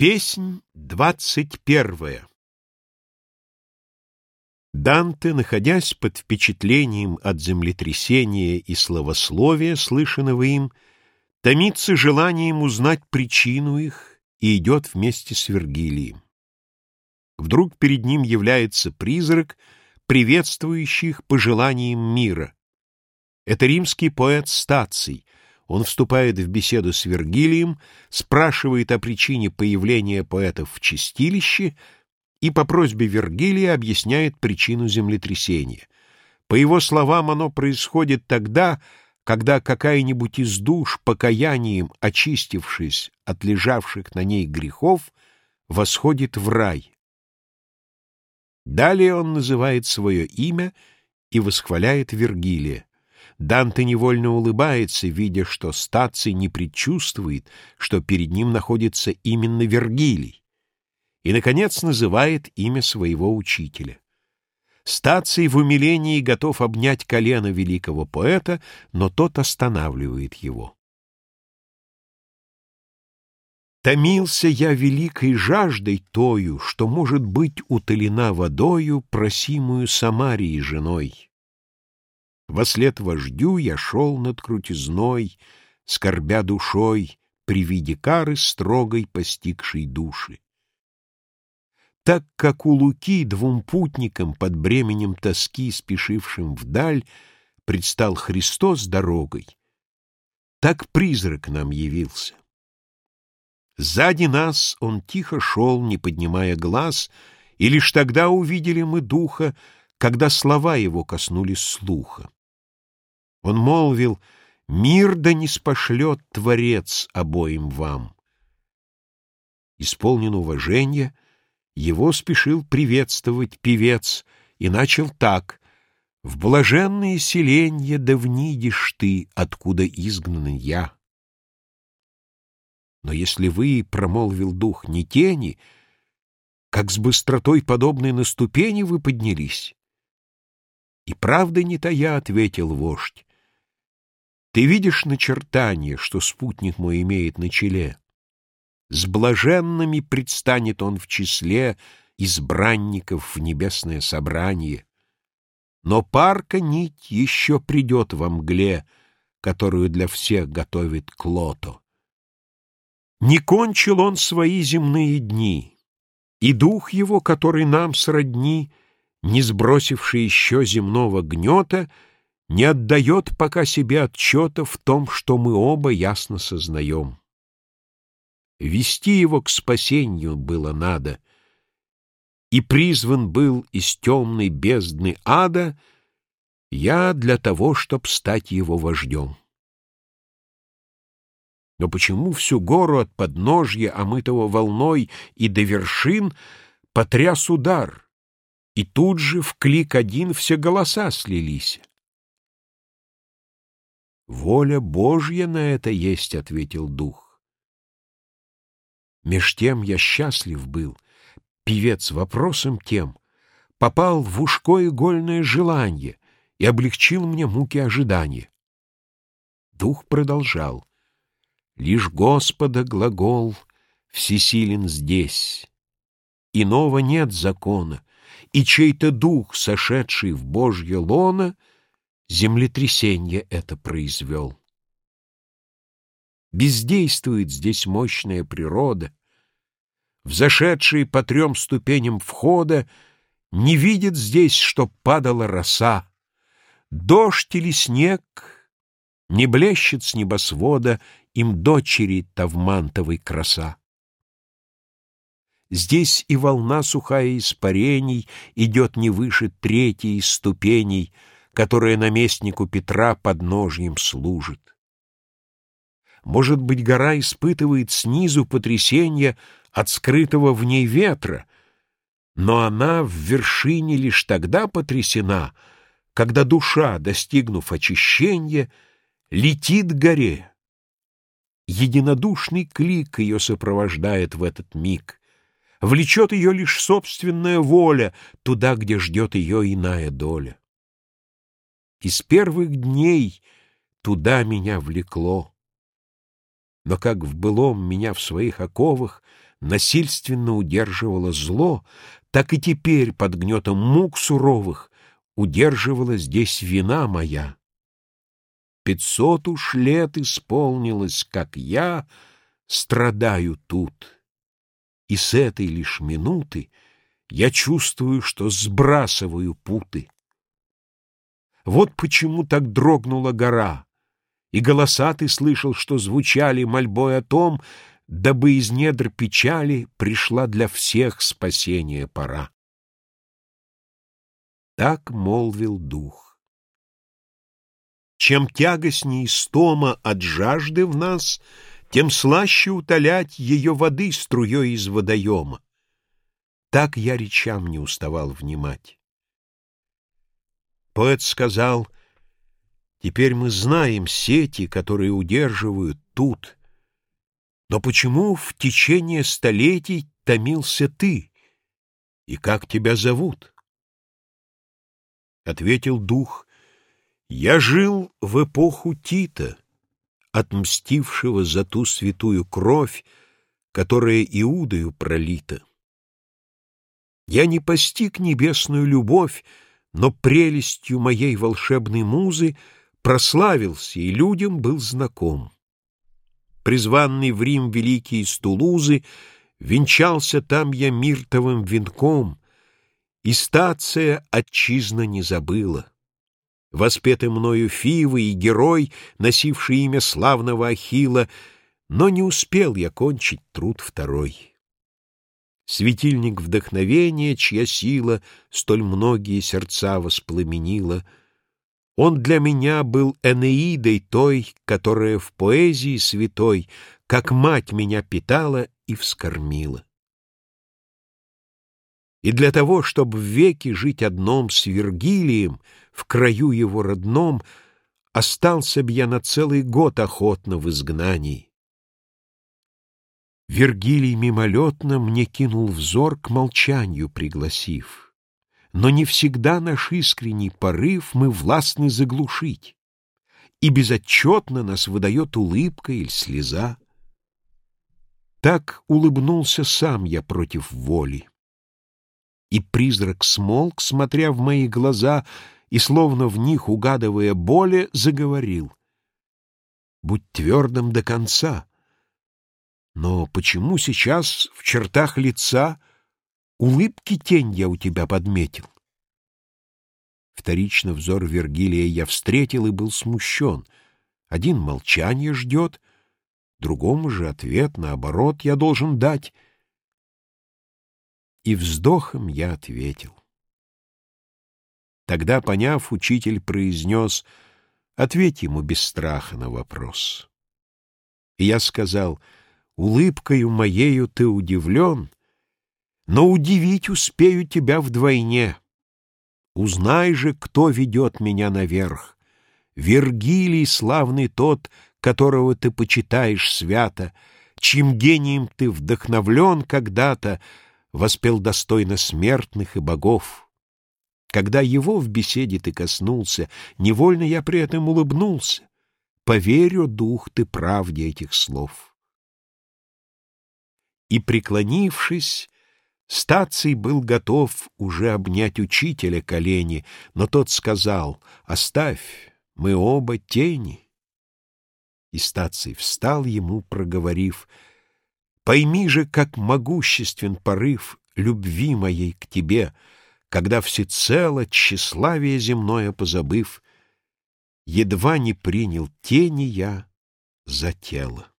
Песнь двадцать первая Данте, находясь под впечатлением от землетрясения и словословия, слышанного им, томится желанием узнать причину их и идет вместе с Вергилием. Вдруг перед ним является призрак, приветствующий их пожеланием мира. Это римский поэт Стаций — он вступает в беседу с Вергилием, спрашивает о причине появления поэтов в чистилище и по просьбе Вергилия объясняет причину землетрясения. По его словам, оно происходит тогда, когда какая-нибудь из душ, покаянием очистившись от лежавших на ней грехов, восходит в рай. Далее он называет свое имя и восхваляет Вергилия. Данте невольно улыбается, видя, что Стаций не предчувствует, что перед ним находится именно Вергилий, и, наконец, называет имя своего учителя. Стаций в умилении готов обнять колено великого поэта, но тот останавливает его. Томился я великой жаждой тою, что может быть утолена водою, просимую Самарией женой. Вослед вождю я шел над крутизной, Скорбя душой, при виде кары строгой постигшей души. Так как у Луки двум путникам под бременем тоски, спешившим вдаль, предстал Христос дорогой, так призрак нам явился. Сзади нас он тихо шел, не поднимая глаз, и лишь тогда увидели мы духа, когда слова его коснулись слуха. Он молвил, «Мир да не спошлет Творец обоим вам». Исполнен уважения, его спешил приветствовать певец и начал так, «В блаженные селенья да внидишь ты, откуда изгнан я». Но если вы, — промолвил дух, — не тени, как с быстротой подобной на ступени вы поднялись? И правда не тая, — ответил вождь, ты видишь начертание, что спутник мой имеет на челе? С блаженными предстанет он в числе избранников в небесное собрание. Но парка нить еще придет во мгле, которую для всех готовит Клото. Не кончил он свои земные дни, и дух его, который нам сродни, не сбросивший еще земного гнета, — не отдает пока себе отчета в том, что мы оба ясно сознаем. Вести его к спасению было надо, и призван был из темной бездны ада я для того, чтоб стать его вождем. Но почему всю гору от подножья, омытого волной, и до вершин потряс удар, и тут же в клик один все голоса слились? «Воля Божья на это есть», — ответил дух. Меж тем я счастлив был, певец вопросом тем, попал в ушко игольное желание и облегчил мне муки ожидания. Дух продолжал. «Лишь Господа глагол всесилен здесь. Иного нет закона, и чей-то дух, сошедший в Божье лоно, — землетрясение это произвел. Бездействует здесь мощная природа, взошедшие по трем ступеням входа, не видит здесь, что падала роса. Дождь или снег не блещет с небосвода им дочери Тавмантовой краса. Здесь и волна сухая испарений идет не выше третьей ступеней — которая наместнику Петра подножьем служит. Может быть, гора испытывает снизу потрясение от скрытого в ней ветра, но она в вершине лишь тогда потрясена, когда душа, достигнув очищения, летит к горе. Единодушный клик ее сопровождает в этот миг, влечет ее лишь собственная воля туда, где ждет ее иная доля. И с первых дней туда меня влекло. Но как в былом меня в своих оковах насильственно удерживала зло, так и теперь под гнетом мук суровых удерживала здесь вина моя. Пятьсот уж лет исполнилось, как я страдаю тут, и с этой лишь минуты я чувствую, что сбрасываю путы. Вот почему так дрогнула гора, и голоса ты слышал, что звучали мольбой о том, дабы из недр печали пришла для всех спасение пора. Так молвил дух. Чем тягостней стома от жажды в нас, тем слаще утолять ее воды струей из водоема. Так я речам не уставал внимать. Поэт сказал, «Теперь мы знаем сети, которые удерживают тут. Но почему в течение столетий томился ты? И как тебя зовут?» Ответил дух, «Я жил в эпоху Тита, отмстившего за ту святую кровь, которая Иудою пролита. Я не постиг небесную любовь, но прелестью моей волшебной музы прославился и людям был знаком. Призванный в Рим великий из Тулузы, венчался там я миртовым венком, и стация отчизна не забыла. Воспеты мною Фивы и герой, носивший имя славного Ахила, но не успел я кончить труд второй светильник вдохновения, чья сила столь многие сердца воспламенила. Он для меня был Энеидой той, которая в поэзии святой, как мать меня питала и вскормила. И для того, чтобы в веки жить одном с Вергилием, в краю его родном, остался б я на целый год охотно в изгнании. Вергилий мимолетно мне кинул взор к молчанию пригласив. Но не всегда наш искренний порыв мы властны заглушить, и безотчетно нас выдает улыбка или слеза. Так улыбнулся сам я против воли. И призрак смолк, смотря в мои глаза, и, словно в них угадывая боли, заговорил. «Будь твердым до конца». Но почему сейчас в чертах лица улыбки тень я у тебя подметил? Вторично взор Вергилия я встретил и был смущен. Один молчание ждет, другому же ответ, наоборот, я должен дать. И вздохом я ответил. Тогда, поняв, учитель произнес, ответь ему без страха на вопрос. И я сказал — Улыбкою моею ты удивлен, Но удивить успею тебя вдвойне. Узнай же, кто ведет меня наверх. Вергилий славный тот, которого ты почитаешь свято, Чьим гением ты вдохновлен когда-то, Воспел достойно смертных и богов. Когда его в беседе ты коснулся, Невольно я при этом улыбнулся. Поверю, дух, ты правде этих слов и, преклонившись, Стаций был готов уже обнять учителя колени, но тот сказал «Оставь, мы оба тени». И Стаций встал ему, проговорив «Пойми же, как могуществен порыв любви моей к тебе, когда всецело тщеславие земное позабыв, едва не принял тени я за тело».